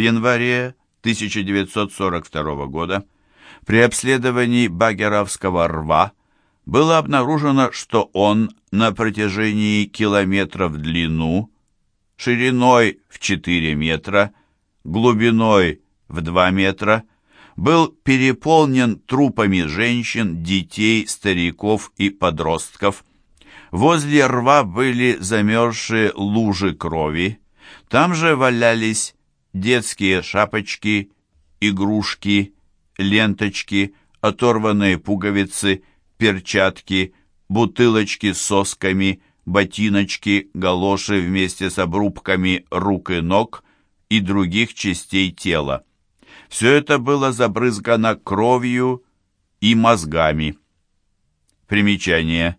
январе 1942 года при обследовании Багеровского рва было обнаружено, что он на протяжении километра в длину, шириной в 4 метра, глубиной в 2 метра, был переполнен трупами женщин, детей, стариков и подростков. Возле рва были замерзшие лужи крови, там же валялись детские шапочки, игрушки, ленточки, оторванные пуговицы, перчатки, бутылочки с сосками, ботиночки, галоши вместе с обрубками рук и ног и других частей тела. Все это было забрызгано кровью и мозгами. Примечание.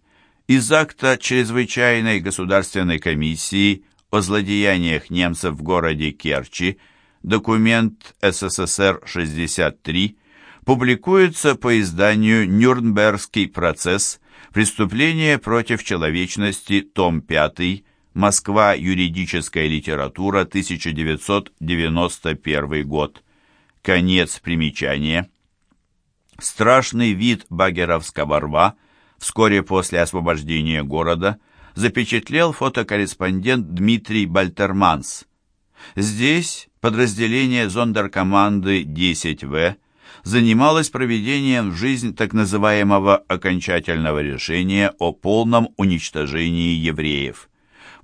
Из акта Чрезвычайной государственной комиссии о злодеяниях немцев в городе Керчи, документ СССР-63, публикуется по изданию «Нюрнбергский процесс. Преступление против человечности. Том 5. Москва. Юридическая литература. 1991 год». Конец примечания. Страшный вид Багеровского рва вскоре после освобождения города – запечатлел фотокорреспондент Дмитрий Бальтерманс. Здесь подразделение зондеркоманды 10В занималось проведением в жизнь так называемого окончательного решения о полном уничтожении евреев.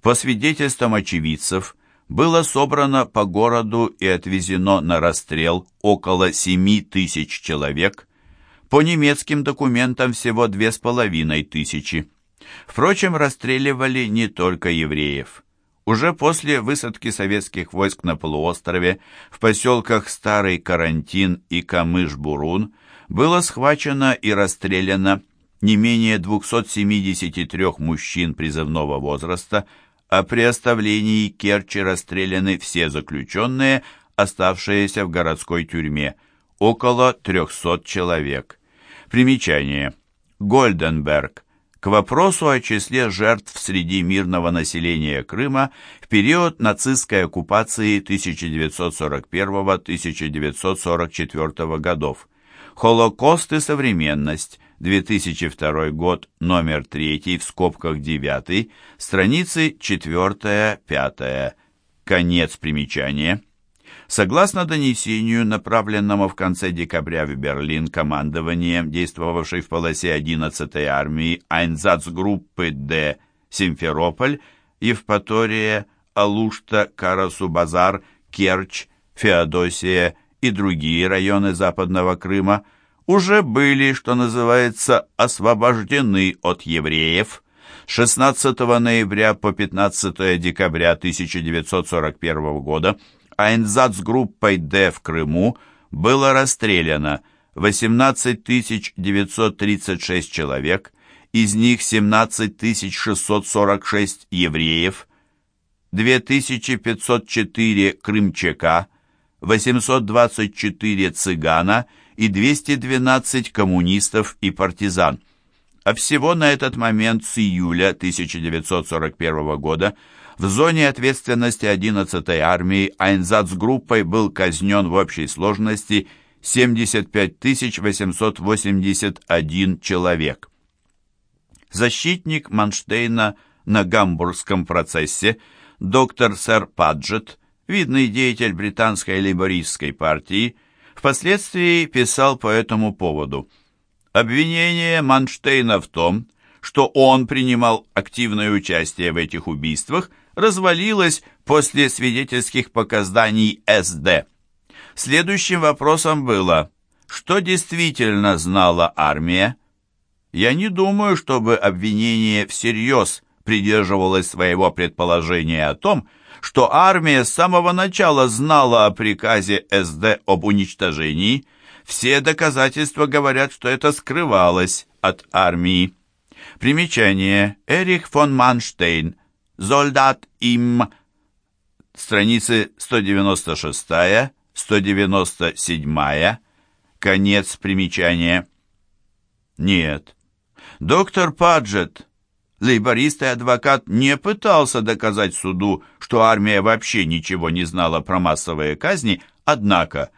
По свидетельствам очевидцев, было собрано по городу и отвезено на расстрел около 7 тысяч человек, по немецким документам всего две с половиной тысячи. Впрочем, расстреливали не только евреев. Уже после высадки советских войск на полуострове в поселках Старый Карантин и Камыш-Бурун было схвачено и расстреляно не менее 273 мужчин призывного возраста, а при оставлении Керчи расстреляны все заключенные, оставшиеся в городской тюрьме, около 300 человек. Примечание. Гольденберг к вопросу о числе жертв среди мирного населения Крыма в период нацистской оккупации 1941-1944 годов. Холокост и современность. 2002 год, номер 3, в скобках 9, страницы 4-5. Конец примечания. Согласно донесению, направленному в конце декабря в Берлин командованием, действовавшей в полосе 11-й армии Айнзацгруппы Д. Симферополь, Евпатория, Алушта, Карасу-Базар, Керчь, Феодосия и другие районы Западного Крыма уже были, что называется, освобождены от евреев. 16 ноября по 15 декабря 1941 года Айнзад с группой «Д» в Крыму было расстреляно 18 936 человек, из них 17 646 евреев, 2504 крымчака, 824 цыгана и 212 коммунистов и партизан. А всего на этот момент с июля 1941 года в зоне ответственности 11-й армии Айнзацгруппой был казнен в общей сложности 75 881 человек. Защитник Манштейна на Гамбургском процессе доктор сэр Паджет, видный деятель британской лейбористской партии, впоследствии писал по этому поводу. Обвинение Манштейна в том, что он принимал активное участие в этих убийствах – развалилась после свидетельских показаний СД. Следующим вопросом было, что действительно знала армия? Я не думаю, чтобы обвинение всерьез придерживалось своего предположения о том, что армия с самого начала знала о приказе СД об уничтожении. Все доказательства говорят, что это скрывалось от армии. Примечание. Эрих фон Манштейн. Зольдат им. Страницы 196, 197, конец примечания. Нет. Доктор Паджет, Лейборист и адвокат не пытался доказать суду, что армия вообще ничего не знала про массовые казни, однако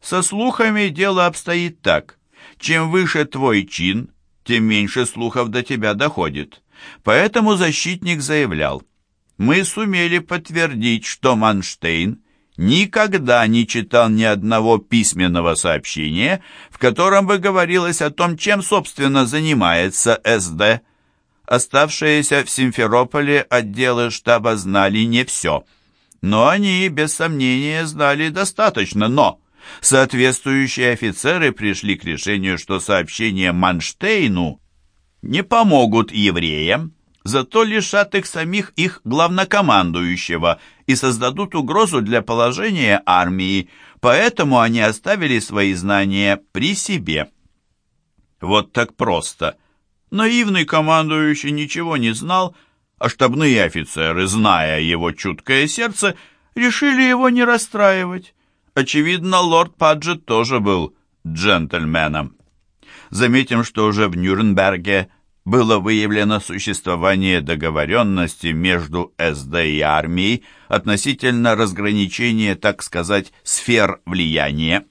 со слухами дело обстоит так. Чем выше твой чин, тем меньше слухов до тебя доходит. Поэтому защитник заявлял, мы сумели подтвердить, что Манштейн никогда не читал ни одного письменного сообщения, в котором бы говорилось о том, чем, собственно, занимается СД. Оставшиеся в Симферополе отделы штаба знали не все, но они, без сомнения, знали достаточно, но... Соответствующие офицеры пришли к решению, что сообщения Манштейну не помогут евреям, зато лишат их самих их главнокомандующего и создадут угрозу для положения армии, поэтому они оставили свои знания при себе. Вот так просто. Наивный командующий ничего не знал, а штабные офицеры, зная его чуткое сердце, решили его не расстраивать. Очевидно, лорд Паджет тоже был джентльменом. Заметим, что уже в Нюрнберге было выявлено существование договоренности между СД и армией относительно разграничения, так сказать, сфер влияния.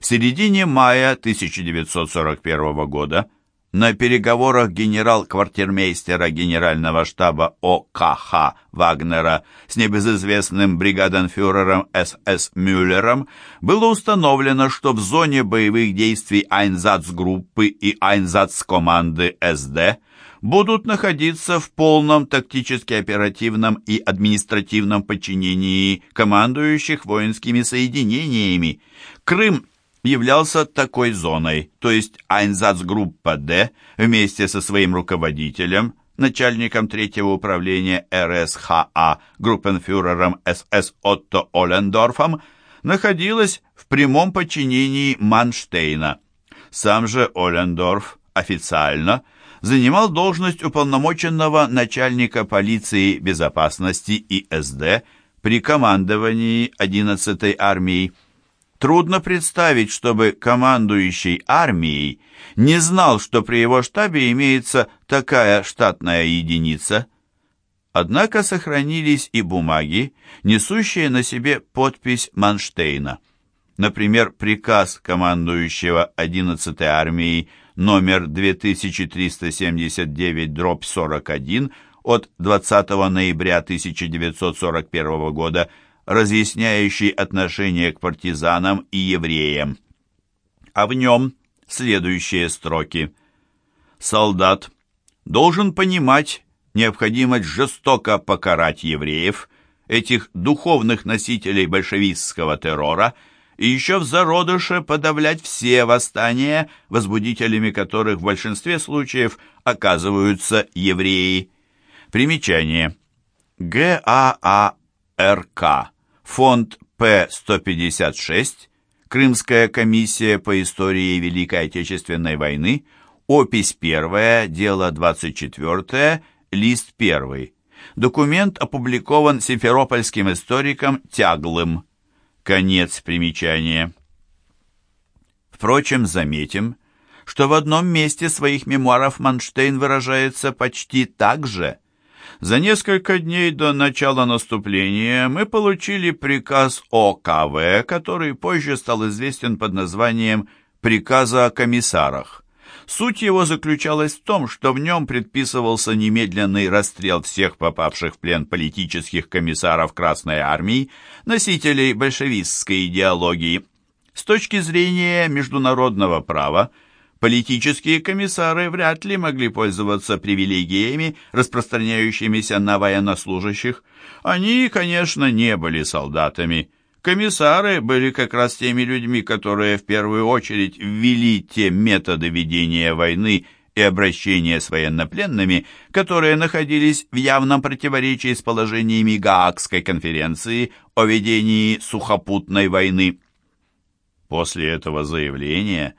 В середине мая 1941 года на переговорах генерал-квартирмейстера генерального штаба ОКХ Вагнера с небезызвестным бригаденфюрером СС Мюллером было установлено, что в зоне боевых действий Айнзацгруппы и Айнзац-команды СД будут находиться в полном тактически-оперативном и административном подчинении командующих воинскими соединениями. Крым являлся такой зоной, то есть Айнзацгруппа «Д» вместе со своим руководителем, начальником третьего управления РСХА, группенфюрером СС Отто Олендорфом, находилась в прямом подчинении Манштейна. Сам же Олендорф официально занимал должность уполномоченного начальника полиции безопасности ИСД при командовании 11-й армии. Трудно представить, чтобы командующий армией не знал, что при его штабе имеется такая штатная единица. Однако сохранились и бумаги, несущие на себе подпись Манштейна. Например, приказ командующего 11-й армией номер 2379-41 от 20 ноября 1941 года разъясняющий отношение к партизанам и евреям. А в нем следующие строки. «Солдат должен понимать необходимость жестоко покарать евреев, этих духовных носителей большевистского террора, и еще в зародыше подавлять все восстания, возбудителями которых в большинстве случаев оказываются евреи. Примечание. ГАА РК, фонд П-156, Крымская комиссия по истории Великой Отечественной войны, опись 1, дело 24, лист 1. Документ опубликован симферопольским историком Тяглым. Конец примечания. Впрочем, заметим, что в одном месте своих мемуаров Манштейн выражается почти так же – за несколько дней до начала наступления мы получили приказ ОКВ, который позже стал известен под названием «Приказа о комиссарах». Суть его заключалась в том, что в нем предписывался немедленный расстрел всех попавших в плен политических комиссаров Красной Армии, носителей большевистской идеологии. С точки зрения международного права, Политические комиссары вряд ли могли пользоваться привилегиями, распространяющимися на военнослужащих. Они, конечно, не были солдатами. Комиссары были как раз теми людьми, которые в первую очередь ввели те методы ведения войны и обращения с военнопленными, которые находились в явном противоречии с положениями Гаагской конференции о ведении сухопутной войны. После этого заявления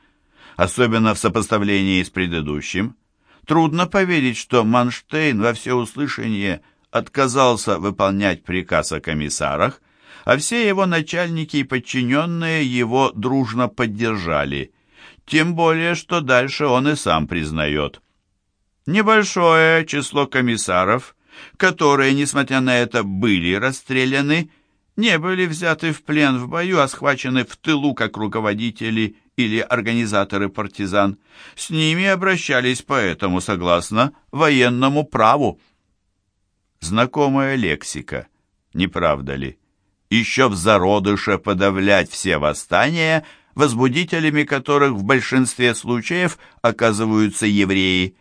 особенно в сопоставлении с предыдущим, трудно поверить, что Манштейн во всеуслышание отказался выполнять приказ о комиссарах, а все его начальники и подчиненные его дружно поддержали, тем более, что дальше он и сам признает. Небольшое число комиссаров, которые, несмотря на это, были расстреляны, не были взяты в плен в бою, а схвачены в тылу как руководители или организаторы партизан. С ними обращались поэтому согласно военному праву. Знакомая лексика, не правда ли? Еще в зародыше подавлять все восстания, возбудителями которых в большинстве случаев оказываются евреи.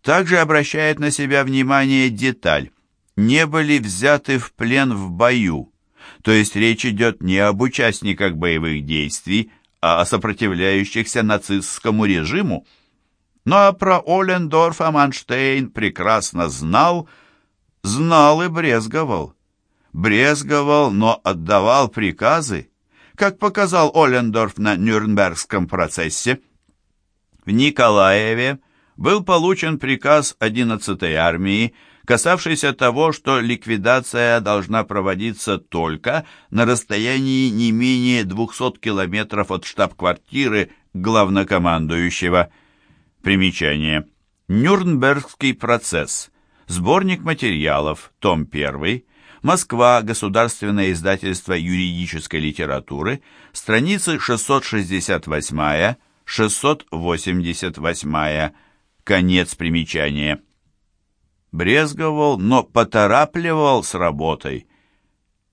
Также обращает на себя внимание деталь. Не были взяты в плен в бою. То есть речь идет не об участниках боевых действий, а о сопротивляющихся нацистскому режиму. Ну а про Олендорфа Манштейн прекрасно знал, знал и брезговал. Брезговал, но отдавал приказы, как показал Олендорф на Нюрнбергском процессе. В Николаеве был получен приказ 11-й армии касавшийся того, что ликвидация должна проводиться только на расстоянии не менее 200 километров от штаб-квартиры главнокомандующего. Примечание. Нюрнбергский процесс. Сборник материалов. Том 1. Москва. Государственное издательство юридической литературы. Страницы 668-688. Конец примечания брезговал, но поторапливал с работой.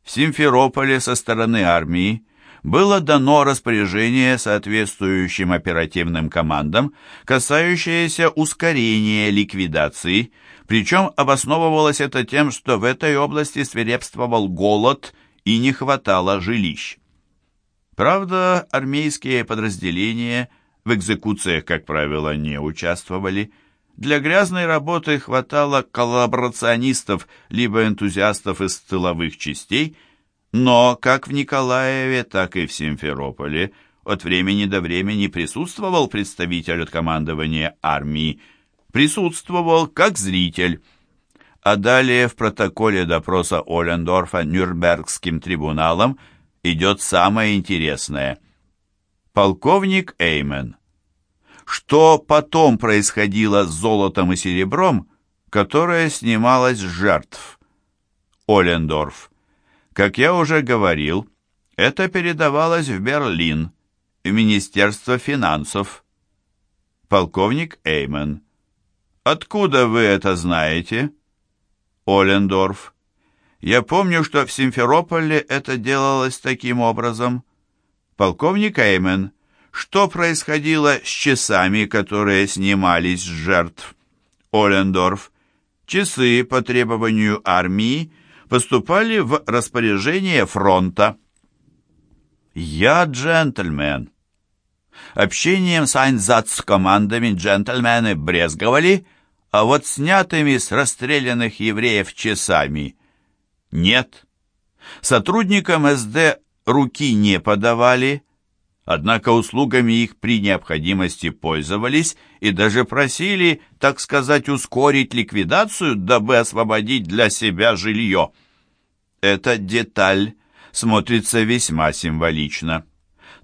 В Симферополе со стороны армии было дано распоряжение соответствующим оперативным командам, касающееся ускорения ликвидации, причем обосновывалось это тем, что в этой области свирепствовал голод и не хватало жилищ. Правда, армейские подразделения в экзекуциях, как правило, не участвовали, для грязной работы хватало коллаборационистов, либо энтузиастов из тыловых частей, но как в Николаеве, так и в Симферополе от времени до времени присутствовал представитель от командования армии, присутствовал как зритель. А далее в протоколе допроса Олендорфа Нюрнбергским трибуналом идет самое интересное. Полковник Эймен что потом происходило с золотом и серебром, которое снималось с жертв. Олендорф. Как я уже говорил, это передавалось в Берлин, в Министерство финансов. Полковник Эймен. Откуда вы это знаете? Олендорф. Я помню, что в Симферополе это делалось таким образом. Полковник Эймен что происходило с часами, которые снимались с жертв. Олендорф. Часы по требованию армии поступали в распоряжение фронта. Я джентльмен. Общением с Айнзац-командами джентльмены брезговали, а вот снятыми с расстрелянных евреев часами нет. Сотрудникам СД руки не подавали, Однако услугами их при необходимости пользовались и даже просили, так сказать, ускорить ликвидацию, дабы освободить для себя жилье. Эта деталь смотрится весьма символично.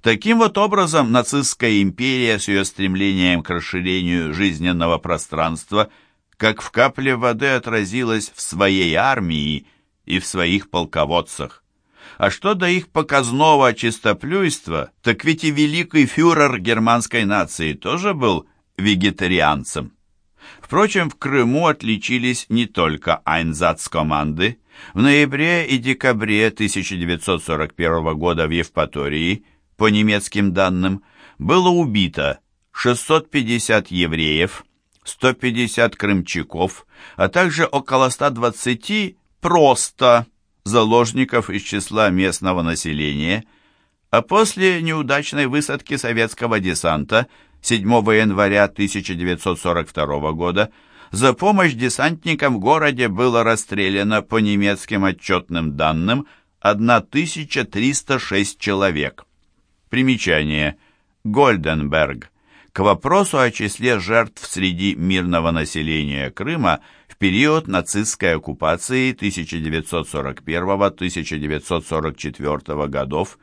Таким вот образом нацистская империя с ее стремлением к расширению жизненного пространства как в капле воды отразилась в своей армии и в своих полководцах. А что до их показного чистоплюйства, так ведь и великий фюрер германской нации тоже был вегетарианцем. Впрочем, в Крыму отличились не только Айнзац-команды. В ноябре и декабре 1941 года в Евпатории, по немецким данным, было убито 650 евреев, 150 крымчаков, а также около 120 просто заложников из числа местного населения, а после неудачной высадки советского десанта 7 января 1942 года за помощь десантникам в городе было расстреляно по немецким отчетным данным 1306 человек. Примечание. Гольденберг. К вопросу о числе жертв среди мирного населения Крыма период нацистской оккупации 1941-1944 годов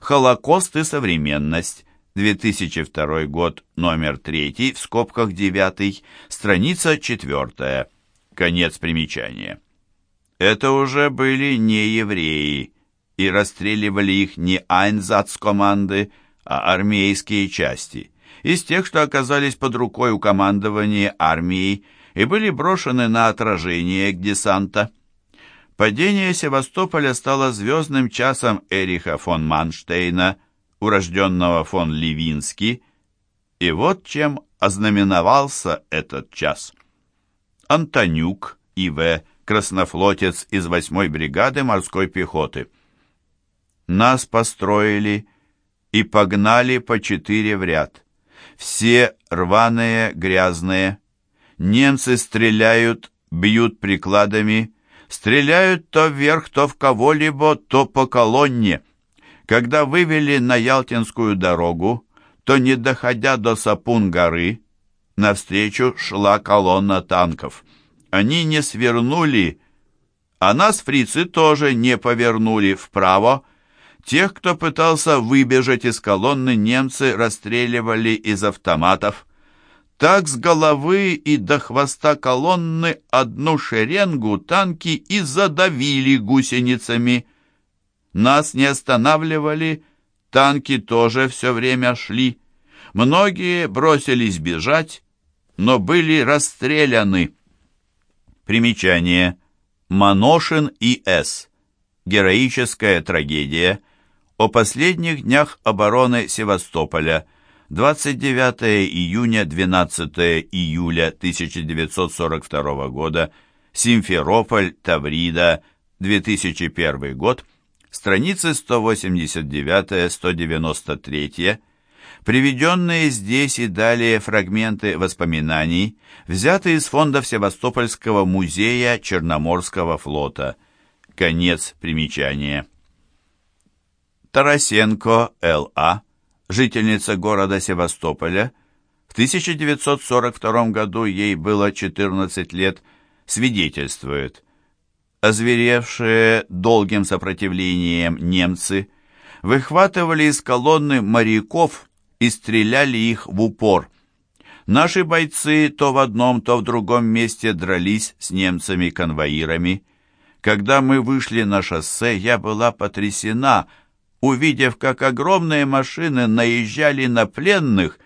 «Холокост и современность», 2002 год, номер 3, в скобках 9, страница 4. Конец примечания. Это уже были не евреи, и расстреливали их не айнзац-команды, а армейские части, из тех, что оказались под рукой у командования армии и были брошены на отражение десанта. Падение Севастополя стало звездным часом Эриха фон Манштейна, урожденного фон Левински, и вот чем ознаменовался этот час. Антонюк И.В., краснофлотец из 8-й бригады морской пехоты. Нас построили и погнали по четыре в ряд. Все рваные, грязные. Немцы стреляют, бьют прикладами, Стреляют то вверх, то в кого-либо, то по колонне. Когда вывели на Ялтинскую дорогу, то, не доходя до Сапун-горы, навстречу шла колонна танков. Они не свернули, а нас фрицы тоже не повернули вправо. Тех, кто пытался выбежать из колонны, немцы расстреливали из автоматов. Так с головы и до хвоста колонны одну шеренгу танки и задавили гусеницами. Нас не останавливали, танки тоже все время шли. Многие бросились бежать, но были расстреляны. Примечание. Маношин и С. Героическая трагедия. О последних днях обороны Севастополя – 29 июня 12 июля 1942 года, Симферополь, Таврида, 2001 год, страницы 189-193, приведенные здесь и далее фрагменты воспоминаний, взяты из фондов Севастопольского музея Черноморского флота. Конец примечания. Тарасенко Л.А жительница города Севастополя. В 1942 году ей было 14 лет, свидетельствует. Озверевшие долгим сопротивлением немцы выхватывали из колонны моряков и стреляли их в упор. Наши бойцы то в одном, то в другом месте дрались с немцами-конвоирами. Когда мы вышли на шоссе, я была потрясена – увидев, как огромные машины наезжали на пленных,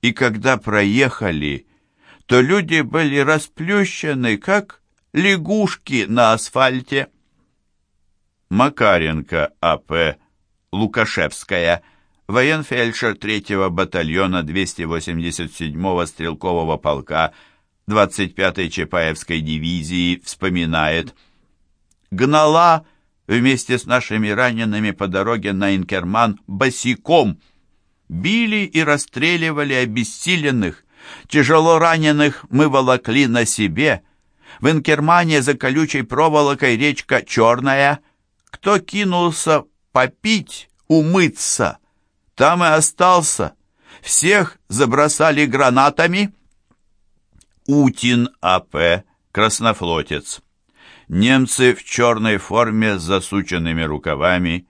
и когда проехали, то люди были расплющены, как лягушки на асфальте. Макаренко А.П. Лукашевская, военфельдшер 3-го батальона 287-го стрелкового полка 25-й Чапаевской дивизии, вспоминает «Гнала вместе с нашими ранеными по дороге на Инкерман босиком. Били и расстреливали обессиленных. Тяжело раненых мы волокли на себе. В Инкермане за колючей проволокой речка Черная. Кто кинулся попить, умыться, там и остался. Всех забросали гранатами. Утин А.П. Краснофлотец. Немцы в черной форме с засученными рукавами,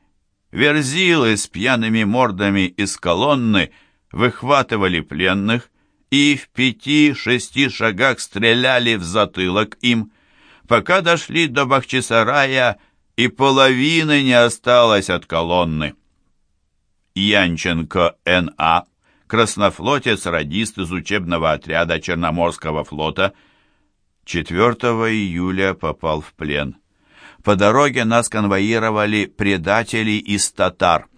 верзилы с пьяными мордами из колонны выхватывали пленных и в пяти-шести шагах стреляли в затылок им, пока дошли до Бахчисарая, и половины не осталось от колонны. Янченко Н.А., краснофлотец-радист из учебного отряда Черноморского флота – 4 июля попал в плен. По дороге нас конвоировали предатели из татар.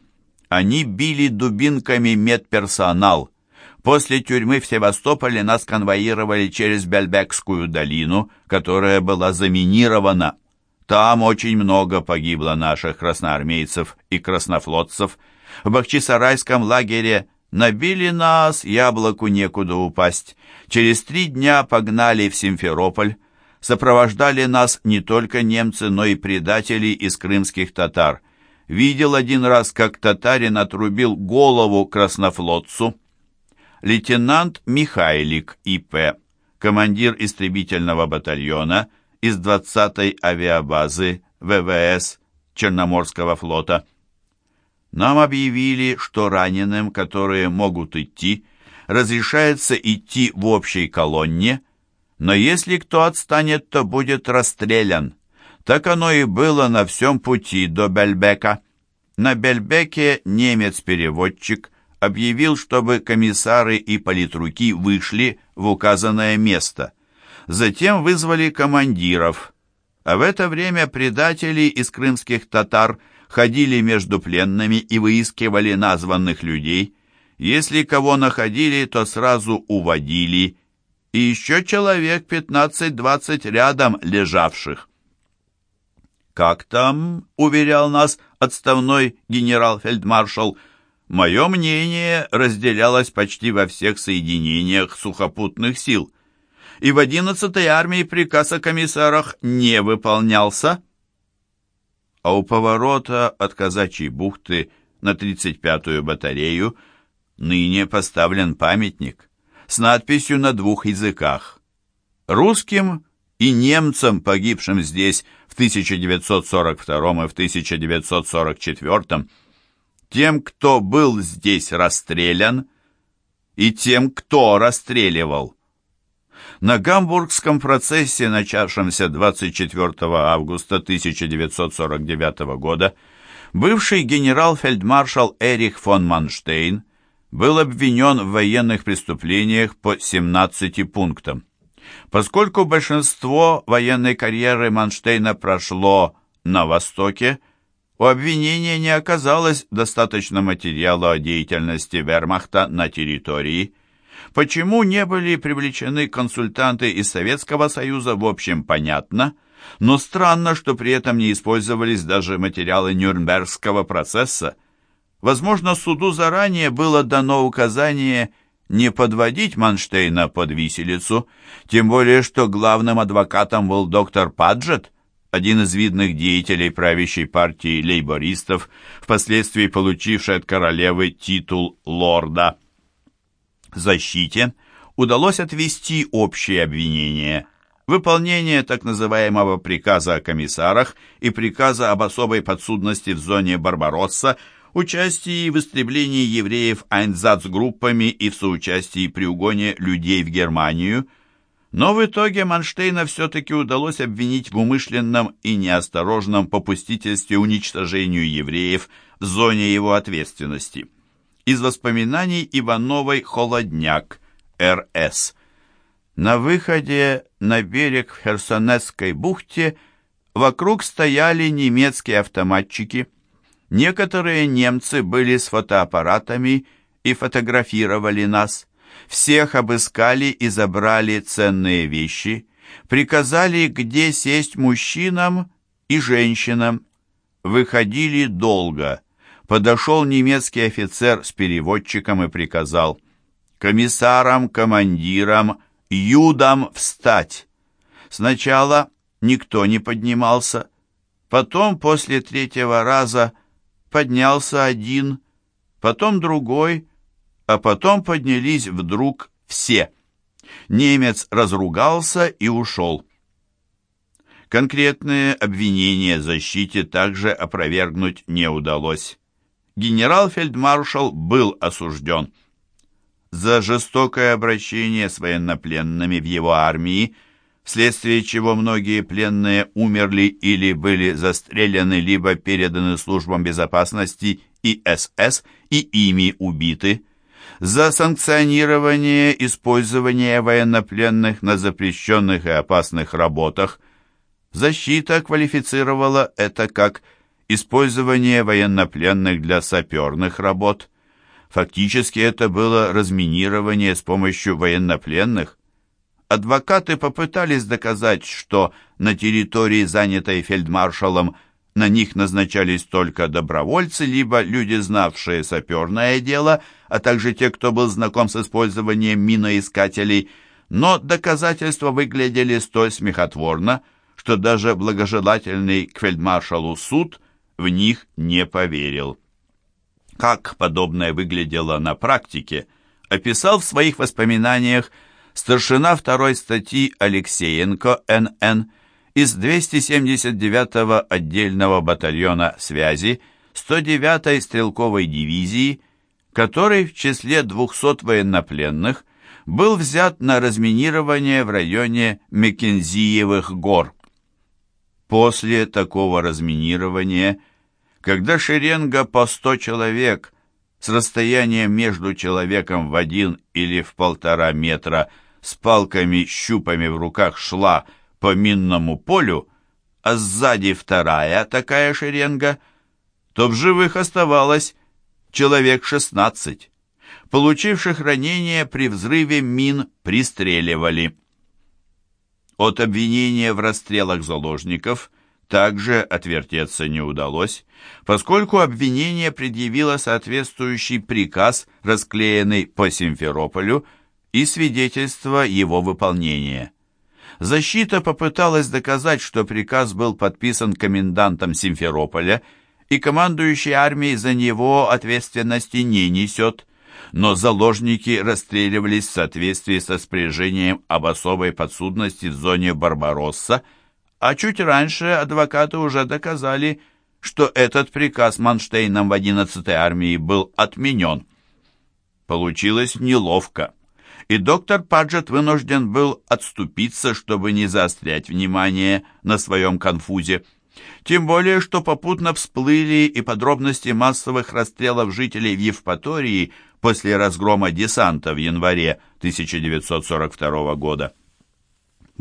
Они били дубинками медперсонал. После тюрьмы в Севастополе нас конвоировали через Бельбекскую долину, которая была заминирована. Там очень много погибло наших красноармейцев и краснофлотцев. В Бахчисарайском лагере Набили нас, яблоку некуда упасть. Через три дня погнали в Симферополь. Сопровождали нас не только немцы, но и предатели из крымских татар. Видел один раз, как татарин отрубил голову краснофлотцу. Лейтенант Михайлик И.П., командир истребительного батальона из 20-й авиабазы ВВС Черноморского флота. Нам объявили, что раненым, которые могут идти, разрешается идти в общей колонне, но если кто отстанет, то будет расстрелян. Так оно и было на всем пути до Бельбека. На Бельбеке немец-переводчик объявил, чтобы комиссары и политруки вышли в указанное место. Затем вызвали командиров, а в это время предатели из крымских татар ходили между пленными и выискивали названных людей. Если кого находили, то сразу уводили, и еще человек 15-20 рядом лежавших. «Как там?» — уверял нас отставной генерал-фельдмаршал. «Мое мнение разделялось почти во всех соединениях сухопутных сил, и в 11-й армии приказ о комиссарах не выполнялся». А у поворота от Казачьей бухты на 35-ю батарею ныне поставлен памятник с надписью на двух языках. Русским и немцам, погибшим здесь в 1942 и в 1944, тем, кто был здесь расстрелян, и тем, кто расстреливал. На Гамбургском процессе, начавшемся 24 августа 1949 года, бывший генерал-фельдмаршал Эрих фон Манштейн был обвинен в военных преступлениях по 17 пунктам. Поскольку большинство военной карьеры Манштейна прошло на Востоке, у обвинения не оказалось достаточно материала о деятельности вермахта на территории. Почему не были привлечены консультанты из Советского Союза, в общем, понятно, но странно, что при этом не использовались даже материалы Нюрнбергского процесса. Возможно, суду заранее было дано указание не подводить Манштейна под виселицу, тем более что главным адвокатом был доктор Паджет, один из видных деятелей правящей партии лейбористов, впоследствии получивший от королевы титул лорда. Защите удалось отвести общее обвинение – выполнение так называемого приказа о комиссарах и приказа об особой подсудности в зоне Барбаросса – участии в истреблении евреев Айнзац-группами и в соучастии при угоне людей в Германию, но в итоге Манштейна все-таки удалось обвинить в умышленном и неосторожном попустительстве уничтожению евреев в зоне его ответственности. Из воспоминаний Ивановой «Холодняк», РС. На выходе на берег в Херсонесской бухте вокруг стояли немецкие автоматчики – Некоторые немцы были с фотоаппаратами и фотографировали нас. Всех обыскали и забрали ценные вещи. Приказали, где сесть мужчинам и женщинам. Выходили долго. Подошел немецкий офицер с переводчиком и приказал комиссарам, командирам, юдам встать. Сначала никто не поднимался, потом, после третьего раза, поднялся один, потом другой, а потом поднялись вдруг все. Немец разругался и ушел. Конкретные обвинения защите также опровергнуть не удалось. Генерал-фельдмаршал был осужден. За жестокое обращение с военнопленными в его армии – вследствие чего многие пленные умерли или были застрелены, либо переданы службам безопасности и СС и ими убиты, за санкционирование использования военнопленных на запрещенных и опасных работах. Защита квалифицировала это как использование военнопленных для саперных работ. Фактически это было разминирование с помощью военнопленных. Адвокаты попытались доказать, что на территории, занятой фельдмаршалом, на них назначались только добровольцы, либо люди, знавшие саперное дело, а также те, кто был знаком с использованием миноискателей, но доказательства выглядели столь смехотворно, что даже благожелательный к фельдмаршалу суд в них не поверил. Как подобное выглядело на практике, описал в своих воспоминаниях старшина второй статьи Алексеенко Н.Н. из 279-го отдельного батальона связи 109-й стрелковой дивизии, который в числе 200 военнопленных был взят на разминирование в районе Мекензиевых гор. После такого разминирования, когда шеренга по 100 человек с расстоянием между человеком в один или в полтора метра с палками-щупами в руках шла по минному полю, а сзади вторая такая шеренга, то в живых оставалось человек 16. Получивших ранения при взрыве мин пристреливали. От обвинения в расстрелах заложников также отвертеться не удалось, поскольку обвинение предъявило соответствующий приказ, расклеенный по Симферополю, и свидетельство его выполнения. Защита попыталась доказать, что приказ был подписан комендантом Симферополя, и командующий армией за него ответственности не несет, но заложники расстреливались в соответствии со спряжением об особой подсудности в зоне Барбаросса, а чуть раньше адвокаты уже доказали, что этот приказ Манштейном в 11-й армии был отменен. Получилось неловко, и доктор Паджет вынужден был отступиться, чтобы не заострять внимание на своем конфузе. Тем более, что попутно всплыли и подробности массовых расстрелов жителей в Евпатории после разгрома десанта в январе 1942 года.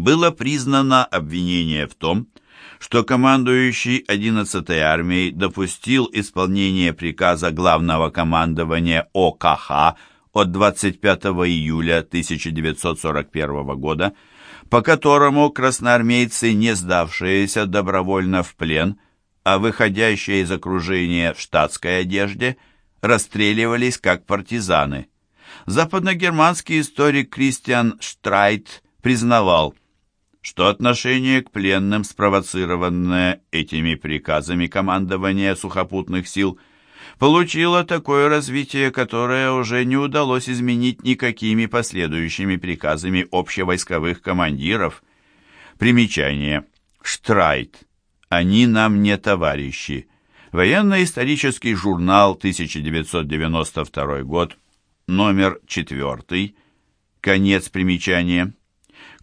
Было признано обвинение в том, что командующий 11-й армией допустил исполнение приказа главного командования ОКХ от 25 июля 1941 года по которому красноармейцы, не сдавшиеся добровольно в плен, а выходящие из окружения в штатской одежде, расстреливались как партизаны. Западногерманский историк Кристиан Штрайт признавал, что отношение к пленным, спровоцированное этими приказами командования сухопутных сил – получила такое развитие, которое уже не удалось изменить никакими последующими приказами общевойсковых командиров. Примечание. Штрайт. Они нам не товарищи. Военно-исторический журнал, 1992 год, номер 4, конец примечания.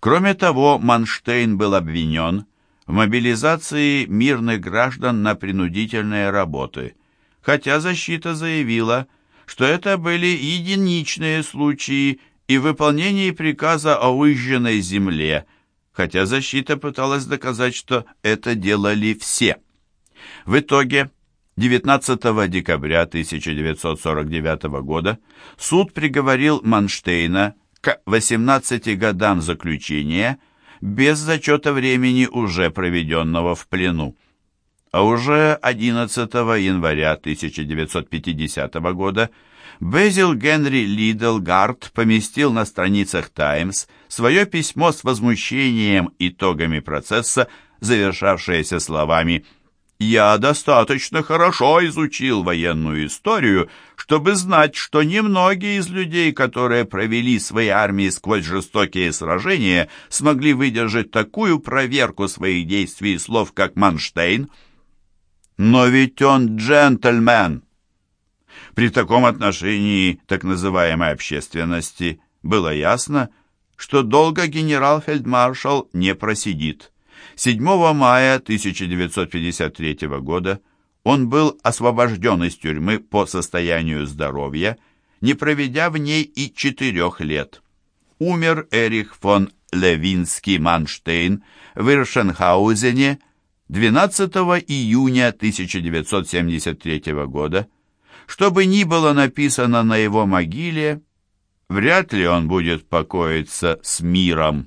Кроме того, Манштейн был обвинен в мобилизации мирных граждан на принудительные работы – хотя защита заявила, что это были единичные случаи и выполнение приказа о выжженной земле, хотя защита пыталась доказать, что это делали все. В итоге 19 декабря 1949 года суд приговорил Манштейна к 18 годам заключения без зачета времени, уже проведенного в плену. А уже 11 января 1950 года Безил Генри Лидлгард поместил на страницах «Таймс» свое письмо с возмущением итогами процесса, завершавшееся словами «Я достаточно хорошо изучил военную историю, чтобы знать, что немногие из людей, которые провели свои армии сквозь жестокие сражения, смогли выдержать такую проверку своих действий и слов, как Манштейн». Но ведь он джентльмен. При таком отношении так называемой общественности было ясно, что долго генерал-фельдмаршал не просидит. 7 мая 1953 года он был освобожден из тюрьмы по состоянию здоровья, не проведя в ней и четырех лет. Умер Эрих фон Левинский-Манштейн в Иршенхаузене 12 июня 1973 года, что бы ни было написано на его могиле, вряд ли он будет покоиться с миром.